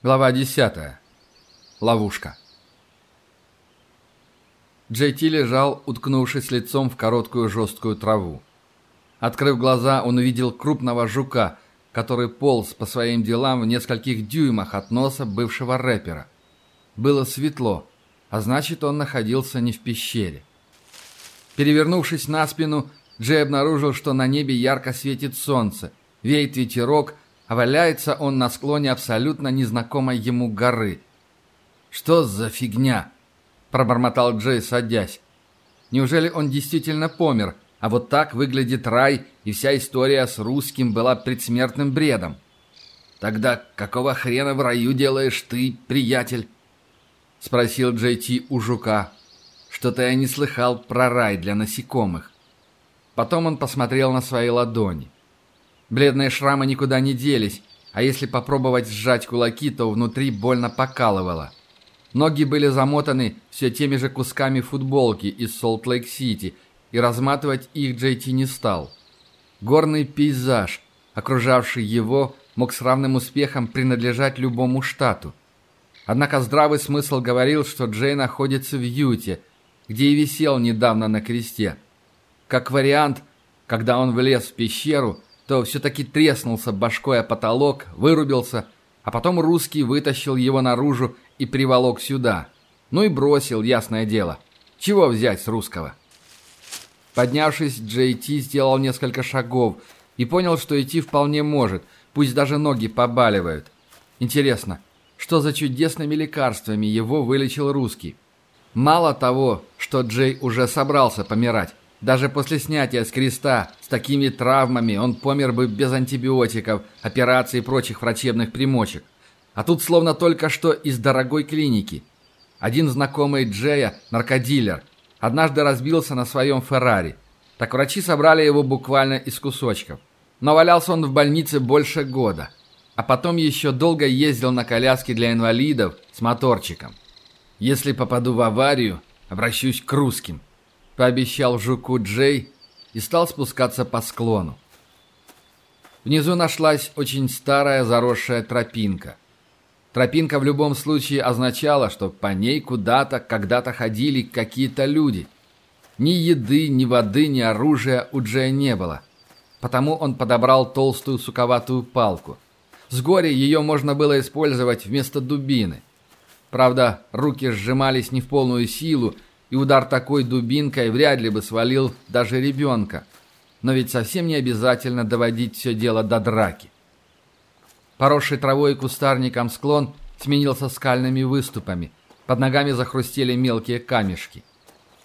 Глава 10. Ловушка. Джей Ти лежал, уткнувшись лицом в короткую жесткую траву. Открыв глаза, он увидел крупного жука, который полз по своим делам в нескольких дюймах от носа бывшего рэпера. Было светло, а значит, он находился не в пещере. Перевернувшись на спину, Джей обнаружил, что на небе ярко светит солнце, веет ветерок – а валяется он на склоне абсолютно незнакомой ему горы. «Что за фигня?» – пробормотал Джей, садясь. «Неужели он действительно помер, а вот так выглядит рай, и вся история с русским была предсмертным бредом?» «Тогда какого хрена в раю делаешь ты, приятель?» – спросил Джей Ти у жука. «Что-то я не слыхал про рай для насекомых». Потом он посмотрел на свои ладони. Бледные шрамы никуда не делись, а если попробовать сжать кулаки, то внутри больно покалывало. Ноги были замотаны все теми же кусками футболки из Солт-Лейк-Сити, и разматывать их Джей не стал. Горный пейзаж, окружавший его, мог с равным успехом принадлежать любому штату. Однако здравый смысл говорил, что Джей находится в Юте, где и висел недавно на кресте. Как вариант, когда он влез в пещеру – то все-таки треснулся башкой о потолок, вырубился, а потом русский вытащил его наружу и приволок сюда. Ну и бросил, ясное дело. Чего взять с русского? Поднявшись, Джей Ти сделал несколько шагов и понял, что идти вполне может, пусть даже ноги побаливают. Интересно, что за чудесными лекарствами его вылечил русский? Мало того, что Джей уже собрался помирать, даже после снятия с креста с такими травмами он помер бы без антибиотиков, операций и прочих врачебных примочек. А тут словно только что из дорогой клиники. Один знакомый Джея, наркодилер, однажды разбился на своем Феррари. Так врачи собрали его буквально из кусочков. Но валялся он в больнице больше года. А потом еще долго ездил на коляске для инвалидов с моторчиком. Если попаду в аварию, обращусь к русским пообещал жуку Джей и стал спускаться по склону. Внизу нашлась очень старая заросшая тропинка. Тропинка в любом случае означала, что по ней куда-то когда-то ходили какие-то люди. Ни еды, ни воды, ни оружия у Джея не было. Потому он подобрал толстую суковатую палку. С горя ее можно было использовать вместо дубины. Правда, руки сжимались не в полную силу, и удар такой дубинкой вряд ли бы свалил даже ребенка. Но ведь совсем не обязательно доводить все дело до драки. Поросший травой и кустарником склон сменился скальными выступами. Под ногами захрустели мелкие камешки.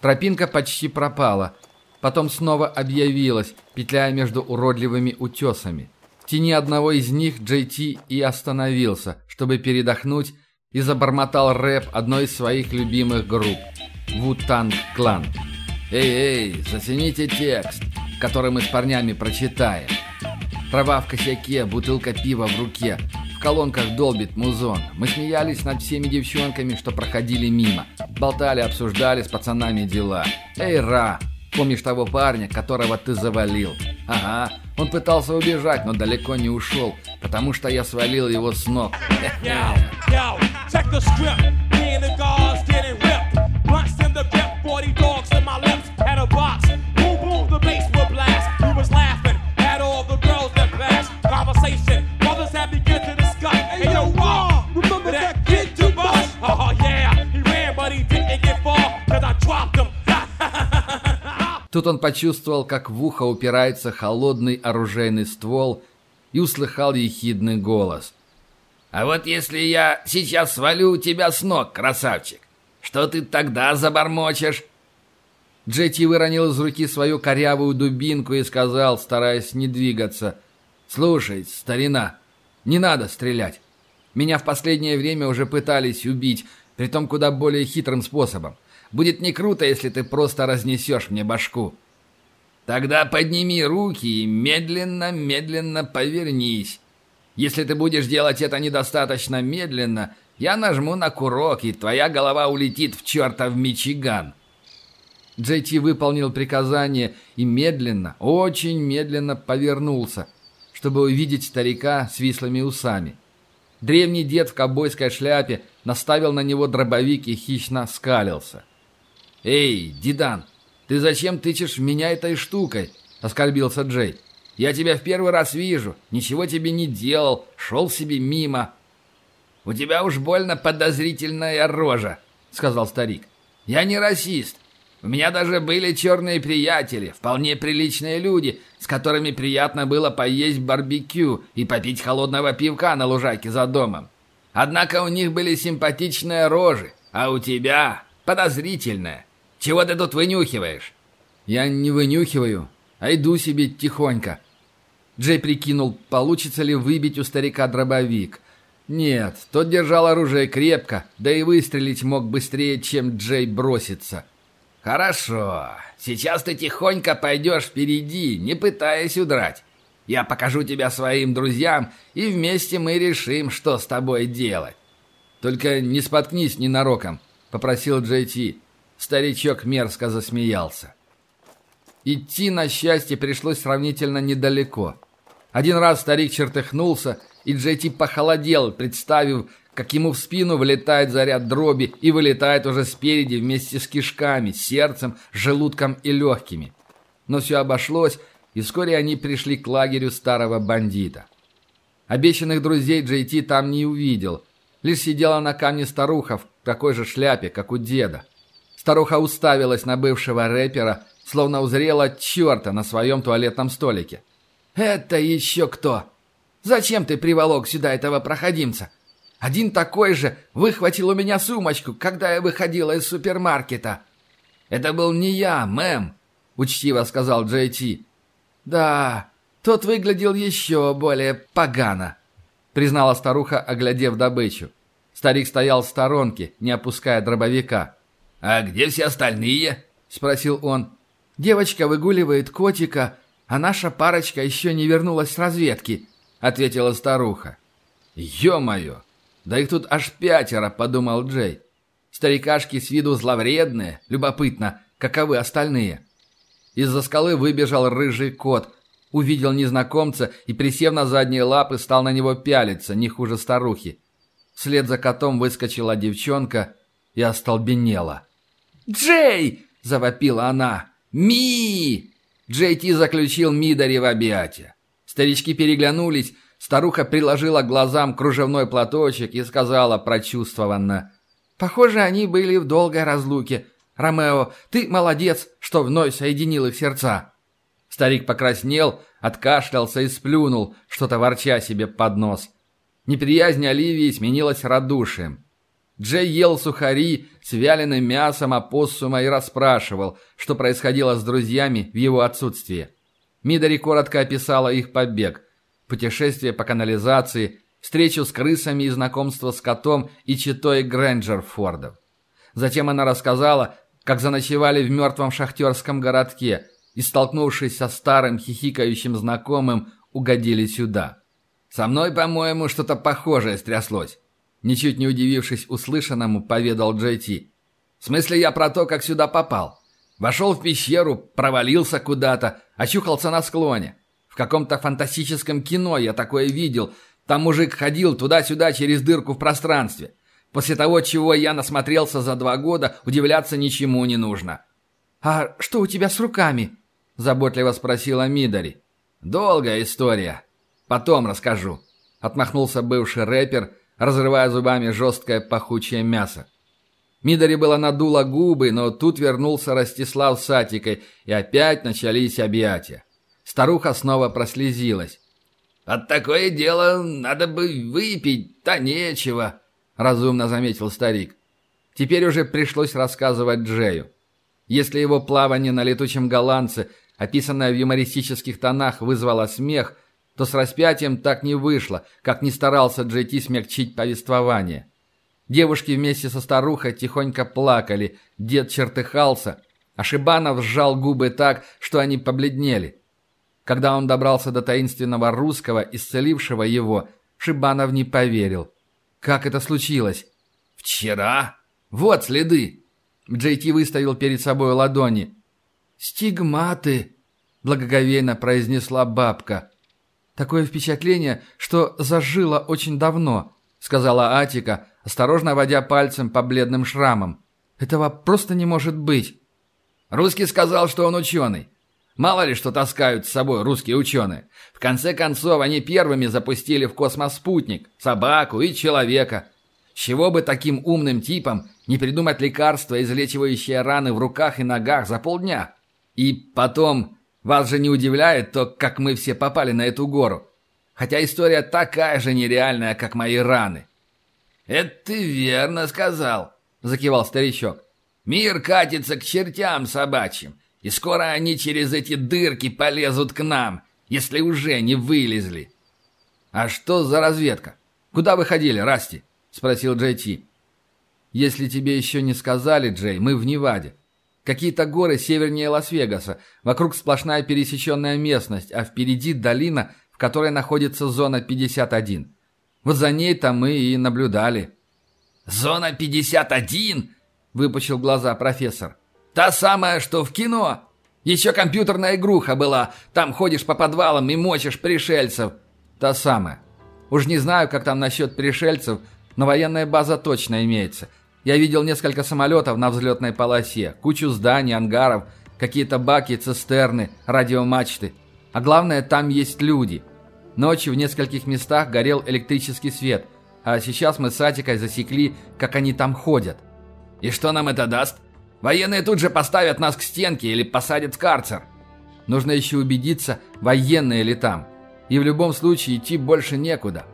Тропинка почти пропала. Потом снова объявилась, петляя между уродливыми утесами. В тени одного из них Джей Ти и остановился, чтобы передохнуть, и забормотал рэп одной из своих любимых групп – Вутанг Клан. Эй-эй, зацените текст, который мы с парнями прочитаем. Трава в косяке, бутылка пива в руке. В колонках долбит музон. Мы смеялись над всеми девчонками, что проходили мимо. Болтали, обсуждали с пацанами дела. Эй, Ра, помнишь того парня, которого ты завалил? Ага, он пытался убежать, но далеко не ушел, потому что я свалил его с ног. Check the script. Me and the Тут он почувствовал, как в ухо упирается холодный оружейный ствол и услыхал ехидный голос. «А вот если я сейчас свалю тебя с ног, красавчик, что ты тогда забормочешь?» Джетти выронил из руки свою корявую дубинку и сказал, стараясь не двигаться, «Слушай, старина, не надо стрелять. Меня в последнее время уже пытались убить, притом куда более хитрым способом. Будет не круто, если ты просто разнесешь мне башку». «Тогда подними руки и медленно-медленно повернись. Если ты будешь делать это недостаточно медленно, я нажму на курок, и твоя голова улетит в чертов Мичиган». Джей выполнил приказание и медленно, очень медленно повернулся, чтобы увидеть старика с вислыми усами. Древний дед в ковбойской шляпе наставил на него дробовик и хищно скалился. «Эй, Дидан, ты зачем тычешь в меня этой штукой?» — оскорбился Джей. «Я тебя в первый раз вижу, ничего тебе не делал, шел себе мимо». «У тебя уж больно подозрительная рожа», — сказал старик. «Я не расист. У меня даже были черные приятели, вполне приличные люди, с которыми приятно было поесть барбекю и попить холодного пивка на лужайке за домом. Однако у них были симпатичные рожи, а у тебя подозрительная. Чего ты тут вынюхиваешь?» «Я не вынюхиваю, а иду себе тихонько». Джей прикинул, получится ли выбить у старика дробовик. Нет, тот держал оружие крепко, да и выстрелить мог быстрее, чем Джей бросится. «Хорошо. Сейчас ты тихонько пойдешь впереди, не пытаясь удрать. Я покажу тебя своим друзьям, и вместе мы решим, что с тобой делать». «Только не споткнись ненароком», — попросил Джей Ти. Старичок мерзко засмеялся. Идти, на счастье, пришлось сравнительно недалеко. Один раз старик чертыхнулся, и Джей Ти похолодел, представив, как ему в спину вылетает заряд дроби и вылетает уже спереди вместе с кишками, сердцем, желудком и легкими. Но все обошлось, и вскоре они пришли к лагерю старого бандита. Обещанных друзей Джей Ти там не увидел. Лишь сидела на камне старуха в такой же шляпе, как у деда. Старуха уставилась на бывшего рэпера, словно узрела черта на своем туалетном столике. «Это еще кто? Зачем ты приволок сюда этого проходимца?» Один такой же выхватил у меня сумочку, когда я выходила из супермаркета. Это был не я, мэм, учтиво сказал Джей Ти. Да, тот выглядел еще более погано, признала старуха, оглядев добычу. Старик стоял в сторонке, не опуская дробовика. «А где все остальные?» – спросил он. «Девочка выгуливает котика, а наша парочка еще не вернулась с разведки», – ответила старуха. «Е-мое! Да их тут аж пятеро, подумал Джей. Старикашки с виду зловредные, любопытно, каковы остальные. Из-за скалы выбежал рыжий кот, увидел незнакомца и, присев на задние лапы, стал на него пялиться, не хуже старухи. Вслед за котом выскочила девчонка и остолбенела. «Джей!» – завопила она. «Ми!» Джей Ти заключил Мидари в объятия. Старички переглянулись, Старуха приложила глазам кружевной платочек и сказала прочувствованно. «Похоже, они были в долгой разлуке. Ромео, ты молодец, что вновь соединил их сердца». Старик покраснел, откашлялся и сплюнул, что-то ворча себе под нос. Неприязнь Оливии сменилась радушием. Джей ел сухари с вяленым мясом опоссума и расспрашивал, что происходило с друзьями в его отсутствие. Мидари коротко описала их побег – путешествие по канализации, встречу с крысами и знакомство с котом и читой Грэнджерфордов. Затем она рассказала, как заночевали в мертвом шахтерском городке и, столкнувшись со старым хихикающим знакомым, угодили сюда. «Со мной, по-моему, что-то похожее стряслось», ничуть не удивившись услышанному, поведал Джей Ти. «В смысле я про то, как сюда попал. Вошел в пещеру, провалился куда-то, очухался на склоне. В каком-то фантастическом кино я такое видел. Там мужик ходил туда-сюда через дырку в пространстве. После того, чего я насмотрелся за два года, удивляться ничему не нужно. «А что у тебя с руками?» – заботливо спросила Мидари. «Долгая история. Потом расскажу», – отмахнулся бывший рэпер, разрывая зубами жесткое пахучее мясо. Мидари было надуло губы, но тут вернулся Ростислав с Атикой, и опять начались объятия. Старуха снова прослезилась. «От такое дело надо бы выпить, да нечего», — разумно заметил старик. Теперь уже пришлось рассказывать Джею. Если его плавание на летучем голландце, описанное в юмористических тонах, вызвало смех, то с распятием так не вышло, как не старался Джей смягчить повествование. Девушки вместе со старухой тихонько плакали, дед чертыхался, а Шибанов сжал губы так, что они побледнели. Когда он добрался до таинственного русского, исцелившего его, Шибанов не поверил. Как это случилось? «Вчера? Вот следы!» Джейти выставил перед собой ладони. «Стигматы!» – благоговейно произнесла бабка. «Такое впечатление, что зажило очень давно», – сказала Атика, осторожно водя пальцем по бледным шрамам. «Этого просто не может быть». Русский сказал, что он ученый. Мало ли что таскают с собой русские ученые. В конце концов, они первыми запустили в космос спутник, собаку и человека. Чего бы таким умным типам не придумать лекарство, излечивающее раны в руках и ногах за полдня? И потом, вас же не удивляет то, как мы все попали на эту гору. Хотя история такая же нереальная, как мои раны. «Это ты верно сказал», — закивал старичок. «Мир катится к чертям собачьим, и скоро они через эти дырки полезут к нам, если уже не вылезли». «А что за разведка? Куда вы ходили, Расти?» — спросил Джей Ти. «Если тебе еще не сказали, Джей, мы в Неваде. Какие-то горы севернее Лас-Вегаса, вокруг сплошная пересеченная местность, а впереди долина, в которой находится зона 51. Вот за ней-то мы и наблюдали». «Зона 51?» – выпучил глаза профессор. «Та самая, что в кино? Еще компьютерная игруха была. Там ходишь по подвалам и мочишь пришельцев». «Та самая. Уж не знаю, как там насчет пришельцев, но военная база точно имеется. Я видел несколько самолетов на взлетной полосе, кучу зданий, ангаров, какие-то баки, цистерны, радиомачты. А главное, там есть люди. Ночью в нескольких местах горел электрический свет, а сейчас мы с Атикой засекли, как они там ходят. И что нам это даст? Военные тут же поставят нас к стенке или посадят в карцер. Нужно еще убедиться, военные ли там. И в любом случае идти больше некуда.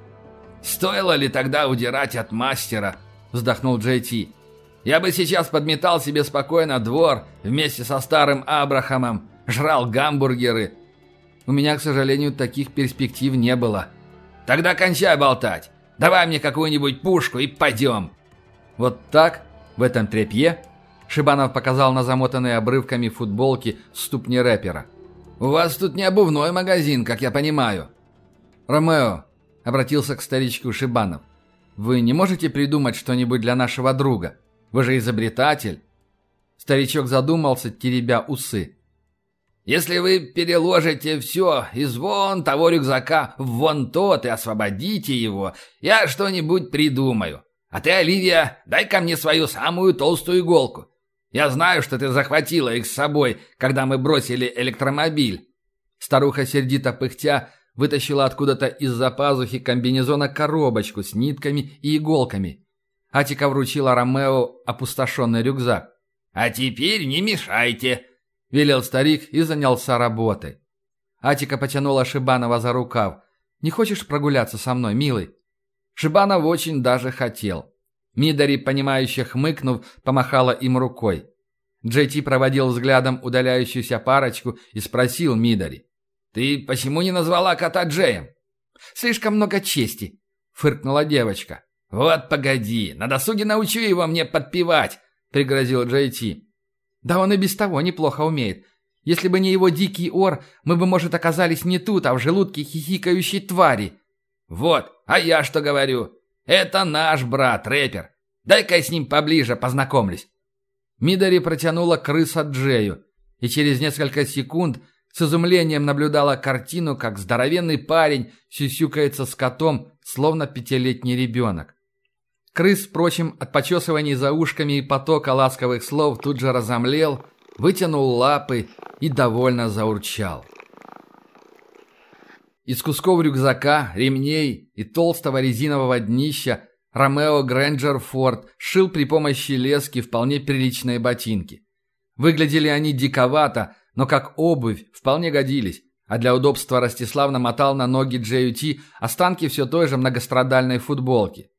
Стоило ли тогда удирать от мастера? Вздохнул Джей Ти. «Я бы сейчас подметал себе спокойно двор вместе со старым Абрахамом, жрал гамбургеры». «У меня, к сожалению, таких перспектив не было». «Тогда кончай болтать. Давай мне какую-нибудь пушку и пойдем». «Вот так? В этом тряпье?» Шибанов показал на замотанные обрывками футболки ступни рэпера. «У вас тут не обувной магазин, как я понимаю». «Ромео», — обратился к старичку Шибанов. Вы не можете придумать что-нибудь для нашего друга? Вы же изобретатель. Старичок задумался, теребя усы. Если вы переложите все из вон того рюкзака в вон тот и освободите его, я что-нибудь придумаю. А ты, Оливия, дай ко мне свою самую толстую иголку. Я знаю, что ты захватила их с собой, когда мы бросили электромобиль. Старуха сердито пыхтя вытащила откуда-то из-за пазухи комбинезона коробочку с нитками и иголками. Атика вручила Ромео опустошенный рюкзак. «А теперь не мешайте!» – велел старик и занялся работой. Атика потянула Шибанова за рукав. «Не хочешь прогуляться со мной, милый?» Шибанов очень даже хотел. Мидари, понимающе хмыкнув, помахала им рукой. Джейти проводил взглядом удаляющуюся парочку и спросил Мидари. «Ты почему не назвала кота Джеем?» «Слишком много чести», — фыркнула девочка. «Вот погоди, на досуге научу его мне подпевать», — пригрозил Джей Ти. «Да он и без того неплохо умеет. Если бы не его дикий ор, мы бы, может, оказались не тут, а в желудке хихикающей твари». «Вот, а я что говорю? Это наш брат, рэпер. Дай-ка я с ним поближе познакомлюсь». Мидари протянула крыса Джею, и через несколько секунд с изумлением наблюдала картину, как здоровенный парень сюсюкается с котом, словно пятилетний ребенок. Крыс, впрочем, от почесываний за ушками и потока ласковых слов тут же разомлел, вытянул лапы и довольно заурчал. Из кусков рюкзака, ремней и толстого резинового днища Ромео Грэнджер Форд шил при помощи лески вполне приличные ботинки. Выглядели они диковато, но как обувь вполне годились, а для удобства Ростислав намотал на ноги Джей останки все той же многострадальной футболки.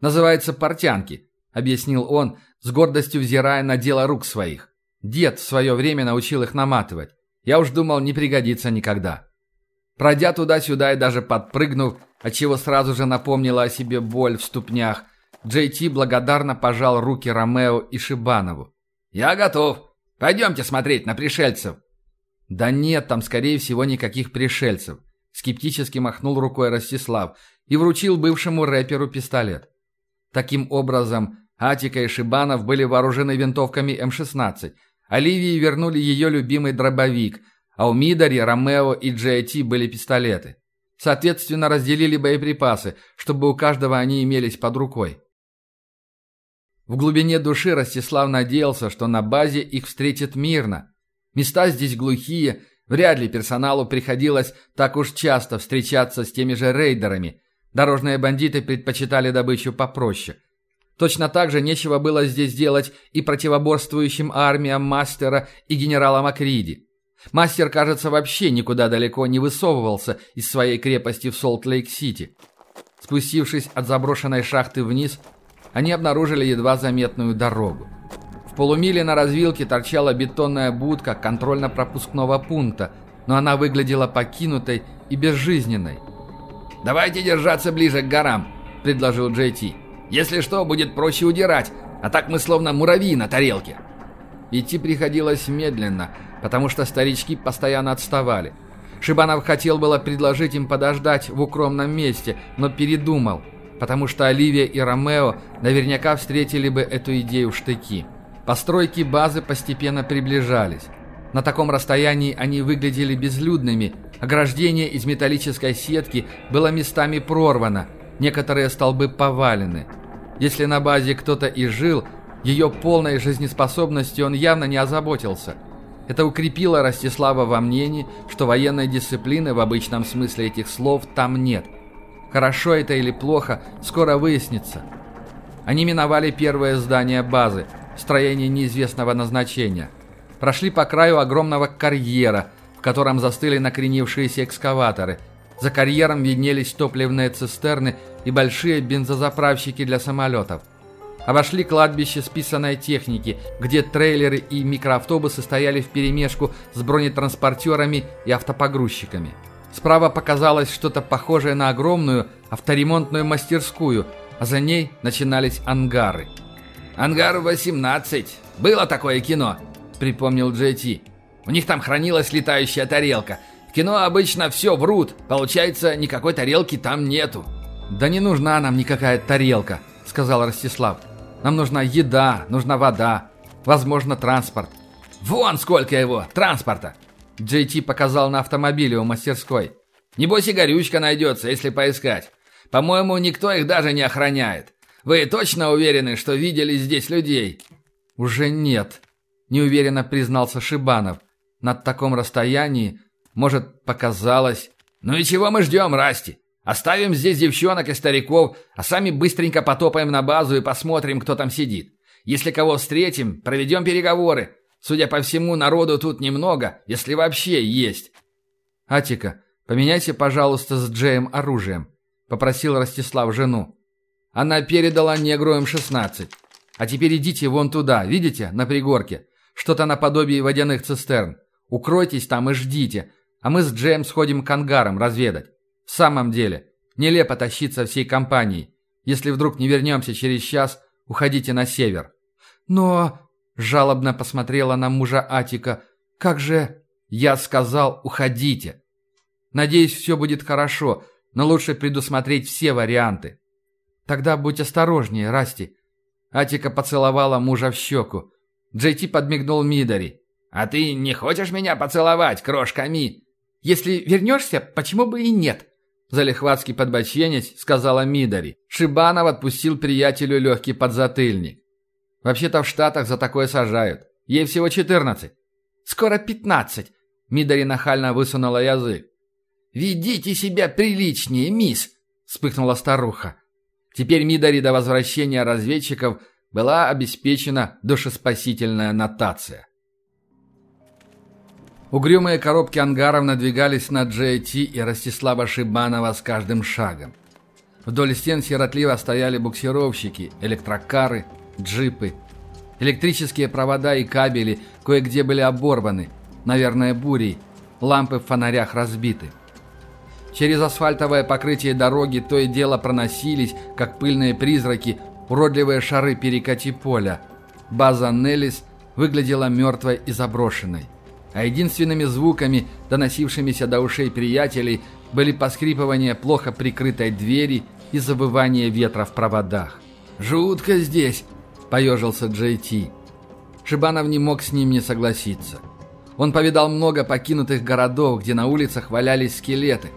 «Называется портянки», — объяснил он, с гордостью взирая на дело рук своих. «Дед в свое время научил их наматывать. Я уж думал, не пригодится никогда». Пройдя туда-сюда и даже подпрыгнув, отчего сразу же напомнила о себе боль в ступнях, Джей благодарно пожал руки Ромео и Шибанову. «Я готов», Пойдемте смотреть на пришельцев». «Да нет там, скорее всего, никаких пришельцев», — скептически махнул рукой Ростислав и вручил бывшему рэперу пистолет. Таким образом, Атика и Шибанов были вооружены винтовками М-16, Оливии вернули ее любимый дробовик, а у Мидари, Ромео и Джейти были пистолеты. Соответственно, разделили боеприпасы, чтобы у каждого они имелись под рукой. В глубине души Ростислав надеялся, что на базе их встретит мирно. Места здесь глухие, вряд ли персоналу приходилось так уж часто встречаться с теми же рейдерами. Дорожные бандиты предпочитали добычу попроще. Точно так же нечего было здесь делать и противоборствующим армиям Мастера и генерала Макриди. Мастер, кажется, вообще никуда далеко не высовывался из своей крепости в Солт-Лейк-Сити. Спустившись от заброшенной шахты вниз, они обнаружили едва заметную дорогу. В полумиле на развилке торчала бетонная будка контрольно-пропускного пункта, но она выглядела покинутой и безжизненной. «Давайте держаться ближе к горам», — предложил Джей Ти. «Если что, будет проще удирать, а так мы словно муравьи на тарелке». Идти приходилось медленно, потому что старички постоянно отставали. Шибанов хотел было предложить им подождать в укромном месте, но передумал — потому что Оливия и Ромео наверняка встретили бы эту идею в штыки. Постройки базы постепенно приближались. На таком расстоянии они выглядели безлюдными, ограждение из металлической сетки было местами прорвано, некоторые столбы повалены. Если на базе кто-то и жил, ее полной жизнеспособностью он явно не озаботился. Это укрепило Ростислава во мнении, что военной дисциплины в обычном смысле этих слов там нет – Хорошо это или плохо, скоро выяснится. Они миновали первое здание базы, строение неизвестного назначения. Прошли по краю огромного карьера, в котором застыли накренившиеся экскаваторы. За карьером виднелись топливные цистерны и большие бензозаправщики для самолетов. Обошли кладбище списанной техники, где трейлеры и микроавтобусы стояли вперемешку с бронетранспортерами и автопогрузчиками. Справа показалось что-то похожее на огромную авторемонтную мастерскую, а за ней начинались ангары. «Ангар-18. Было такое кино», — припомнил Джей Ти. «У них там хранилась летающая тарелка. В кино обычно все врут. Получается, никакой тарелки там нету». «Да не нужна нам никакая тарелка», — сказал Ростислав. «Нам нужна еда, нужна вода, возможно, транспорт». «Вон сколько его, транспорта!» Джей Ти показал на автомобиле у мастерской. «Небось и горючка найдется, если поискать. По-моему, никто их даже не охраняет. Вы точно уверены, что видели здесь людей?» «Уже нет», — неуверенно признался Шибанов. «На таком расстоянии, может, показалось...» «Ну и чего мы ждем, Расти? Оставим здесь девчонок и стариков, а сами быстренько потопаем на базу и посмотрим, кто там сидит. Если кого встретим, проведем переговоры. Судя по всему, народу тут немного, если вообще есть. Атика, поменяйся, пожалуйста, с Джеем оружием, попросил Ростислав жену. Она передала негру М-16. А теперь идите вон туда, видите, на пригорке. Что-то наподобие водяных цистерн. Укройтесь там и ждите, а мы с Джеем сходим к ангарам разведать. В самом деле, нелепо тащиться всей компанией. Если вдруг не вернемся через час, уходите на север. Но Жалобно посмотрела на мужа Атика. «Как же...» «Я сказал, уходите. Надеюсь, все будет хорошо, но лучше предусмотреть все варианты». «Тогда будь осторожнее, Расти». Атика поцеловала мужа в щеку. Джейти подмигнул Мидари. «А ты не хочешь меня поцеловать, крошка Ми?» «Если вернешься, почему бы и нет?» Залихватски подбоченец, сказала Мидари. Шибанов отпустил приятелю легкий подзатыльник. Вообще-то в Штатах за такое сажают. Ей всего 14. Скоро 15. Мидари нахально высунула язык. «Ведите себя приличнее, мисс!» – вспыхнула старуха. Теперь Мидари до возвращения разведчиков была обеспечена душеспасительная нотация. Угрюмые коробки ангаров надвигались на Джейти и Ростислава Шибанова с каждым шагом. Вдоль стен сиротливо стояли буксировщики, электрокары, джипы. Электрические провода и кабели кое-где были оборваны, наверное, бурей. Лампы в фонарях разбиты. Через асфальтовое покрытие дороги то и дело проносились, как пыльные призраки, уродливые шары перекати поля. База Неллис выглядела мертвой и заброшенной. А единственными звуками, доносившимися до ушей приятелей, были поскрипывание плохо прикрытой двери и забывание ветра в проводах. «Жутко здесь!» Поежился Джей Ти. Шибанов не мог с ним не согласиться. Он повидал много покинутых городов, где на улицах валялись скелеты.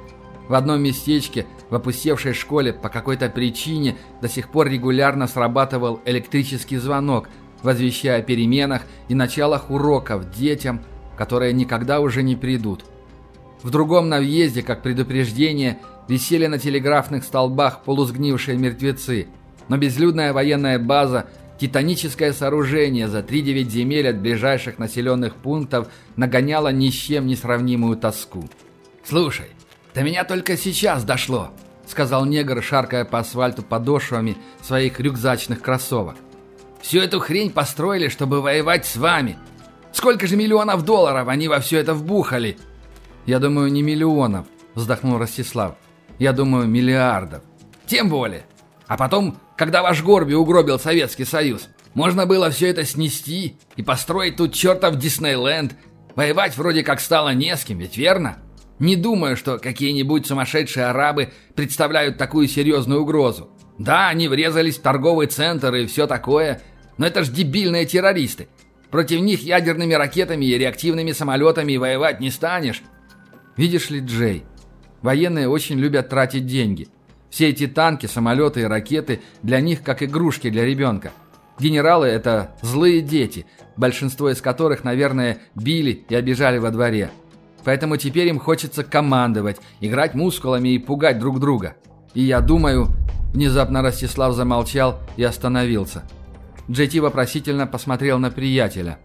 В одном местечке, в опустевшей школе, по какой-то причине до сих пор регулярно срабатывал электрический звонок, возвещая о переменах и началах уроков детям, которые никогда уже не придут. В другом на въезде, как предупреждение, висели на телеграфных столбах полусгнившие мертвецы, но безлюдная военная база – Титаническое сооружение за 3-9 земель от ближайших населенных пунктов нагоняло ни с чем не сравнимую тоску. «Слушай, до меня только сейчас дошло», — сказал негр, шаркая по асфальту подошвами своих рюкзачных кроссовок. «Всю эту хрень построили, чтобы воевать с вами. Сколько же миллионов долларов они во все это вбухали?» «Я думаю, не миллионов», — вздохнул Ростислав. «Я думаю, миллиардов». «Тем более. А потом когда ваш Горби угробил Советский Союз. Можно было все это снести и построить тут чертов Диснейленд. Воевать вроде как стало не с кем, ведь верно? Не думаю, что какие-нибудь сумасшедшие арабы представляют такую серьезную угрозу. Да, они врезались в торговый центр и все такое, но это ж дебильные террористы. Против них ядерными ракетами и реактивными самолетами воевать не станешь. Видишь ли, Джей, военные очень любят тратить деньги – все эти танки, самолеты и ракеты для них как игрушки для ребенка. Генералы – это злые дети, большинство из которых, наверное, били и обижали во дворе. Поэтому теперь им хочется командовать, играть мускулами и пугать друг друга. И я думаю... Внезапно Ростислав замолчал и остановился. Джейти вопросительно посмотрел на приятеля.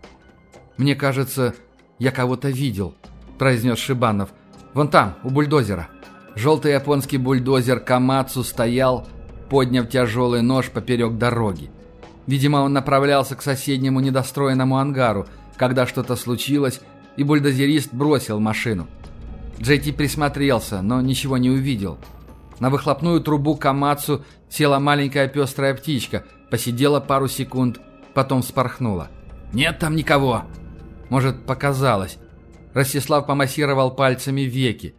«Мне кажется, я кого-то видел», – произнес Шибанов. «Вон там, у бульдозера». Желтый японский бульдозер Камацу стоял, подняв тяжелый нож поперек дороги. Видимо, он направлялся к соседнему недостроенному ангару, когда что-то случилось, и бульдозерист бросил машину. Джейти присмотрелся, но ничего не увидел. На выхлопную трубу Камацу села маленькая пестрая птичка, посидела пару секунд, потом вспорхнула. «Нет там никого!» Может, показалось. Ростислав помассировал пальцами веки.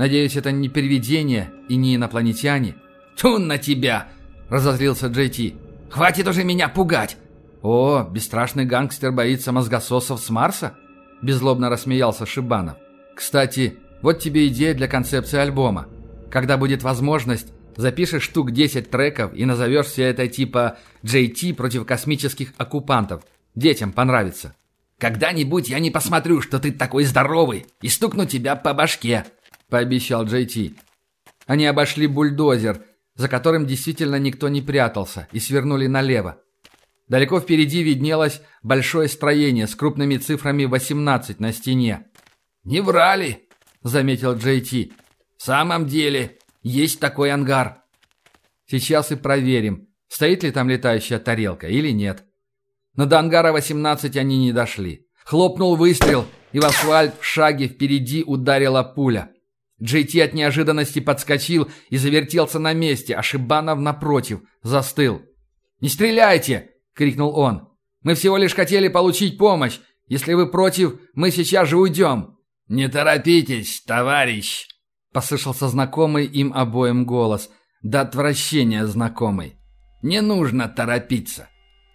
Надеюсь, это не привидение и не инопланетяне?» «Тун на тебя!» – разозлился Джей Ти. «Хватит уже меня пугать!» «О, бесстрашный гангстер боится мозгососов с Марса?» – беззлобно рассмеялся Шибанов. «Кстати, вот тебе идея для концепции альбома. Когда будет возможность, запишешь штук 10 треков и назовешь все это типа JT против космических оккупантов. Детям понравится». «Когда-нибудь я не посмотрю, что ты такой здоровый, и стукну тебя по башке», пообещал Джей Ти. Они обошли бульдозер, за которым действительно никто не прятался, и свернули налево. Далеко впереди виднелось большое строение с крупными цифрами 18 на стене. «Не врали», — заметил Джей Ти. «В самом деле, есть такой ангар». «Сейчас и проверим, стоит ли там летающая тарелка или нет». Но до ангара 18 они не дошли. Хлопнул выстрел, и в асфальт в шаге впереди ударила пуля. Джей Ти от неожиданности подскочил и завертелся на месте, а Шибанов, напротив, застыл. «Не стреляйте!» — крикнул он. «Мы всего лишь хотели получить помощь. Если вы против, мы сейчас же уйдем». «Не торопитесь, товарищ!» — послышался знакомый им обоим голос. До отвращения знакомый. «Не нужно торопиться.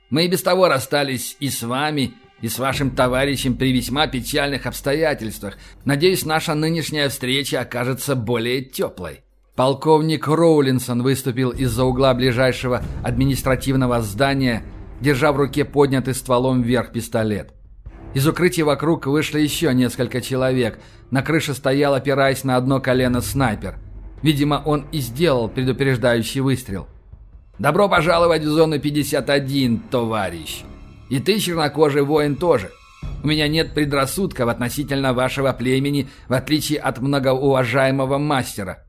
Мы и без того расстались и с вами, и с вашим товарищем при весьма печальных обстоятельствах. Надеюсь, наша нынешняя встреча окажется более теплой». Полковник Роулинсон выступил из-за угла ближайшего административного здания, держа в руке поднятый стволом вверх пистолет. Из укрытия вокруг вышли еще несколько человек. На крыше стоял, опираясь на одно колено, снайпер. Видимо, он и сделал предупреждающий выстрел. «Добро пожаловать в зону 51, товарищ!» И ты, чернокожий воин, тоже. У меня нет предрассудков относительно вашего племени, в отличие от многоуважаемого мастера.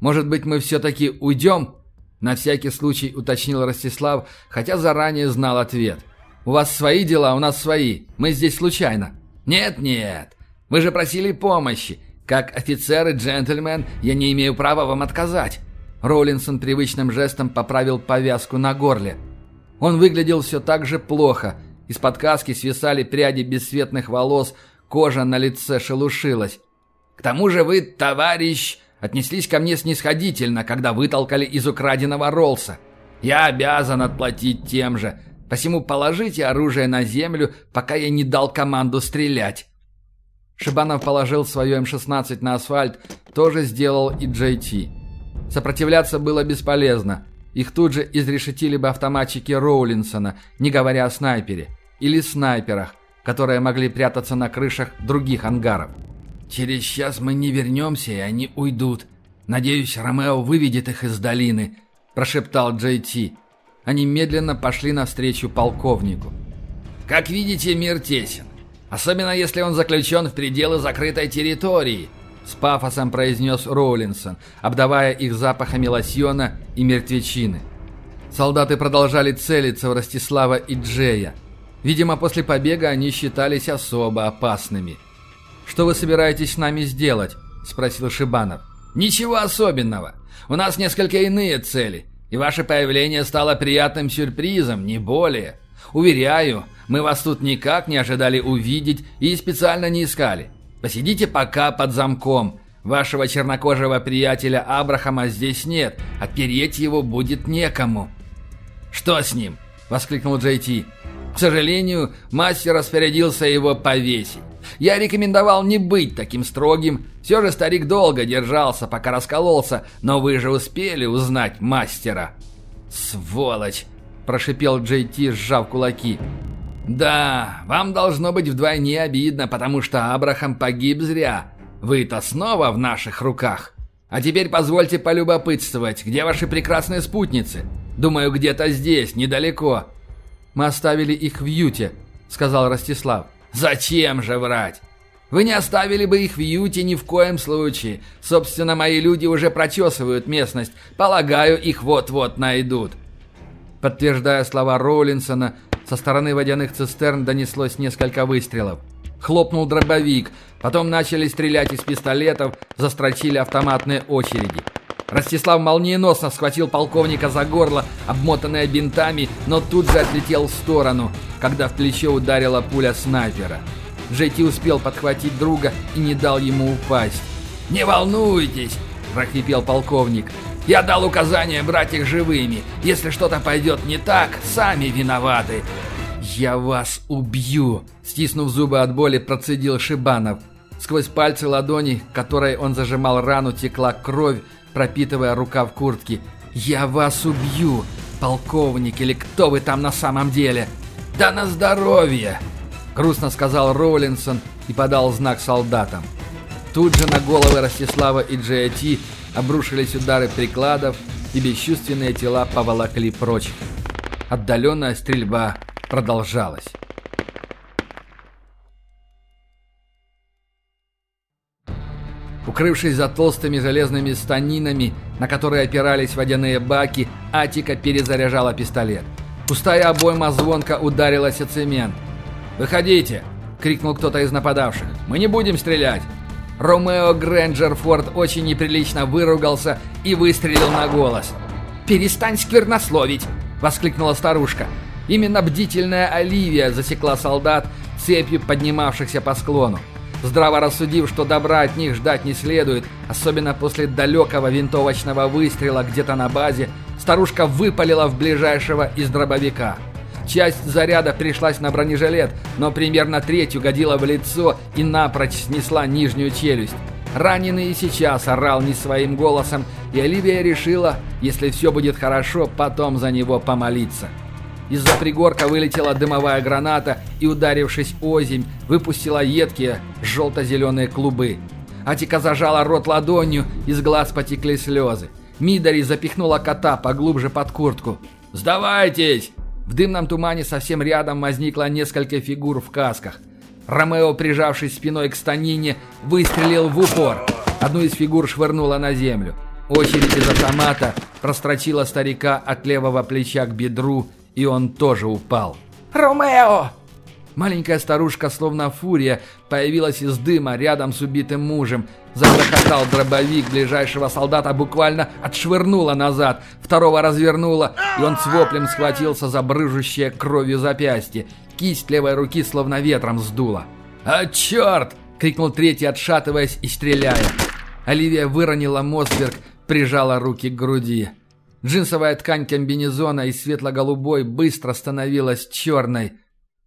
Может быть, мы все-таки уйдем?» На всякий случай уточнил Ростислав, хотя заранее знал ответ. «У вас свои дела, у нас свои. Мы здесь случайно». «Нет-нет, вы же просили помощи. Как офицер и джентльмен я не имею права вам отказать». Роллинсон привычным жестом поправил повязку на горле. Он выглядел все так же плохо. Из-под каски свисали пряди бесцветных волос, кожа на лице шелушилась. «К тому же вы, товарищ, отнеслись ко мне снисходительно, когда вытолкали из украденного Роллса. Я обязан отплатить тем же, посему положите оружие на землю, пока я не дал команду стрелять». Шибанов положил свое М-16 на асфальт, тоже сделал и Джей Ти. Сопротивляться было бесполезно. Их тут же изрешетили бы автоматчики Роулинсона, не говоря о снайпере. Или снайперах, которые могли прятаться на крышах других ангаров. «Через час мы не вернемся, и они уйдут. Надеюсь, Ромео выведет их из долины», – прошептал Джей Ти. Они медленно пошли навстречу полковнику. «Как видите, мир тесен. Особенно если он заключен в пределы закрытой территории», – с пафосом произнес Роулинсон, обдавая их запахами лосьона и мертвечины. Солдаты продолжали целиться в Ростислава и Джея. Видимо, после побега они считались особо опасными. «Что вы собираетесь с нами сделать?» – спросил Шибанов. «Ничего особенного. У нас несколько иные цели, и ваше появление стало приятным сюрпризом, не более. Уверяю, мы вас тут никак не ожидали увидеть и специально не искали. Посидите пока под замком. Вашего чернокожего приятеля Абрахама здесь нет, отпереть его будет некому». «Что с ним?» – воскликнул Джей Ти. К сожалению, мастер распорядился его повесить. Я рекомендовал не быть таким строгим. Все же старик долго держался, пока раскололся, но вы же успели узнать мастера. «Сволочь!» – прошипел Джей Ти, сжав кулаки. «Да, вам должно быть вдвойне обидно, потому что Абрахам погиб зря. Вы-то снова в наших руках. А теперь позвольте полюбопытствовать, где ваши прекрасные спутницы? Думаю, где-то здесь, недалеко». «Мы оставили их в Юте», — сказал Ростислав. «Зачем же врать? Вы не оставили бы их в Юте ни в коем случае. Собственно, мои люди уже прочесывают местность. Полагаю, их вот-вот найдут». Подтверждая слова Роулинсона, со стороны водяных цистерн донеслось несколько выстрелов. Хлопнул дробовик, потом начали стрелять из пистолетов, застрочили автоматные очереди. Ростислав молниеносно схватил полковника за горло, обмотанное бинтами, но тут же отлетел в сторону, когда в плечо ударила пуля снайпера. Джети успел подхватить друга и не дал ему упасть. «Не волнуйтесь!» – прохрипел полковник. «Я дал указание брать их живыми. Если что-то пойдет не так, сами виноваты». «Я вас убью!» – стиснув зубы от боли, процедил Шибанов. Сквозь пальцы ладони, которой он зажимал рану, текла кровь, пропитывая рукав куртки. «Я вас убью, полковник, или кто вы там на самом деле?» «Да на здоровье!» Грустно сказал Роллинсон и подал знак солдатам. Тут же на головы Ростислава и Джиати обрушились удары прикладов, и бесчувственные тела поволокли прочь. Отдаленная стрельба продолжалась. Укрывшись за толстыми железными станинами, на которые опирались водяные баки, Атика перезаряжала пистолет. Пустая обойма звонко ударилась о цемент. «Выходите!» — крикнул кто-то из нападавших. «Мы не будем стрелять!» Ромео Грэнджерфорд очень неприлично выругался и выстрелил на голос. «Перестань сквернословить!» — воскликнула старушка. Именно бдительная Оливия засекла солдат, цепью поднимавшихся по склону. Здраво рассудив, что добра от них ждать не следует, особенно после далекого винтовочного выстрела где-то на базе, старушка выпалила в ближайшего из дробовика. Часть заряда пришлась на бронежилет, но примерно треть угодила в лицо и напрочь снесла нижнюю челюсть. Раненый и сейчас орал не своим голосом, и Оливия решила, если все будет хорошо, потом за него помолиться. Из-за пригорка вылетела дымовая граната и, ударившись озимь, выпустила едкие желто-зеленые клубы. Атика зажала рот ладонью, из глаз потекли слезы. Мидари запихнула кота поглубже под куртку. «Сдавайтесь!» В дымном тумане совсем рядом возникло несколько фигур в касках. Ромео, прижавшись спиной к станине, выстрелил в упор. Одну из фигур швырнула на землю. Очередь из автомата прострочила старика от левого плеча к бедру и он тоже упал. «Ромео!» Маленькая старушка, словно фурия, появилась из дыма рядом с убитым мужем. Загрохотал дробовик ближайшего солдата, буквально отшвырнула назад. Второго развернула, и он с воплем схватился за брыжущее кровью запястье. Кисть левой руки словно ветром сдула. «А черт!» — крикнул третий, отшатываясь и стреляя. Оливия выронила Мосберг, прижала руки к груди. Джинсовая ткань комбинезона из светло-голубой быстро становилась черной.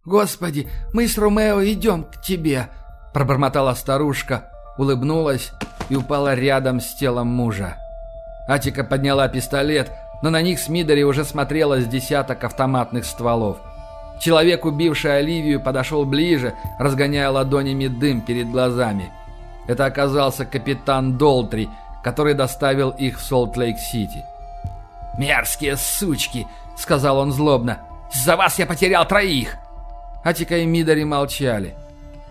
«Господи, мы с Ромео идем к тебе!» Пробормотала старушка, улыбнулась и упала рядом с телом мужа. Атика подняла пистолет, но на них с Мидори уже смотрело с десяток автоматных стволов. Человек, убивший Оливию, подошел ближе, разгоняя ладонями дым перед глазами. Это оказался капитан Долтри, который доставил их в Солт-Лейк-Сити. «Мерзкие сучки!» — сказал он злобно. «За вас я потерял троих!» Атика и Мидори молчали.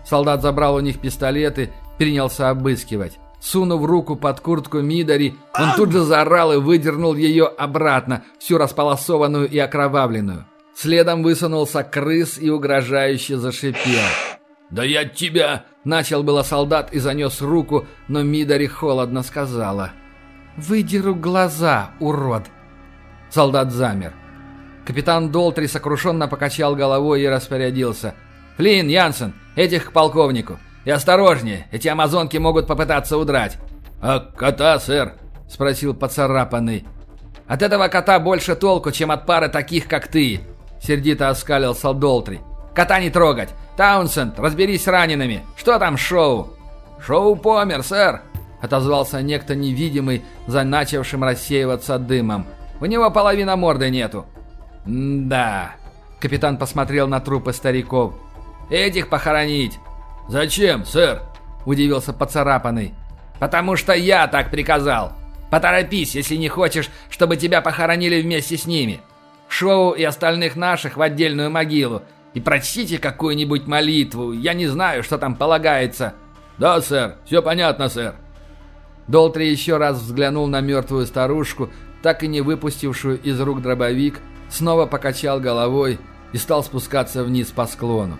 Солдат забрал у них пистолеты, принялся обыскивать. Сунув руку под куртку Мидори, он тут же заорал и выдернул ее обратно, всю располосованную и окровавленную. Следом высунулся крыс и угрожающе зашипел. «Да я тебя!» – начал было солдат и занес руку, но Мидори холодно сказала. «Выдеру глаза, урод!» Солдат замер. Капитан Долтри сокрушенно покачал головой и распорядился. «Флинн, Янсен, этих к полковнику! И осторожнее, эти амазонки могут попытаться удрать!» «А кота, сэр?» – спросил поцарапанный. «От этого кота больше толку, чем от пары таких, как ты!» – сердито оскалился Долтри. «Кота не трогать! Таунсенд, разберись с ранеными! Что там шоу?» «Шоу помер, сэр!» – отозвался некто невидимый, за начавшим рассеиваться дымом. У него половина морды нету. Да. Капитан посмотрел на трупы стариков. Этих похоронить. Зачем, сэр? Удивился поцарапанный. Потому что я так приказал. Поторопись, если не хочешь, чтобы тебя похоронили вместе с ними. Шоу и остальных наших в отдельную могилу. И прочтите какую-нибудь молитву. Я не знаю, что там полагается. Да, сэр. Все понятно, сэр. Долтри еще раз взглянул на мертвую старушку, так и не выпустившую из рук дробовик, снова покачал головой и стал спускаться вниз по склону.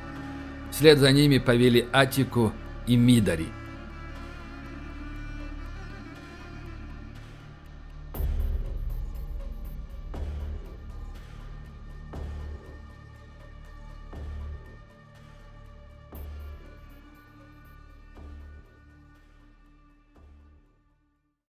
Вслед за ними повели Атику и Мидари.